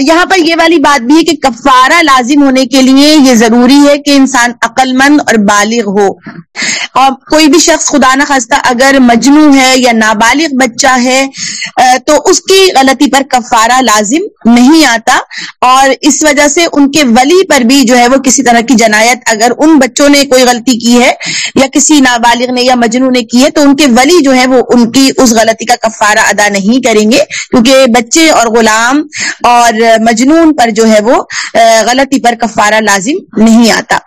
یہاں پر یہ والی بات بھی ہے کہ کفارہ لازم ہونے کے لیے یہ ضروری ہے کہ انسان عقل مند اور بالغ ہو۔ اور کوئی بھی شخص خدا نخواستہ اگر مجنو ہے یا نابالغ بچہ ہے تو اس کی غلطی پر کفارہ لازم نہیں آتا۔ اور اس وجہ سے ان کے ولی پر بھی جو ہے وہ کسی طرح کی جنایت اگر ان بچوں نے کوئی غلطی کی ہے یا کسی نابالغ نے یا مجنو نے کی ہے، تو ان کے ولی جو ہے وہ ان کی اس غلطی کا کفارہ ادا نہیں کریں گے۔ کیونکہ بچے اور غلام اور مجنون پر جو ہے وہ غلطی پر کفارہ لازم نہیں آتا۔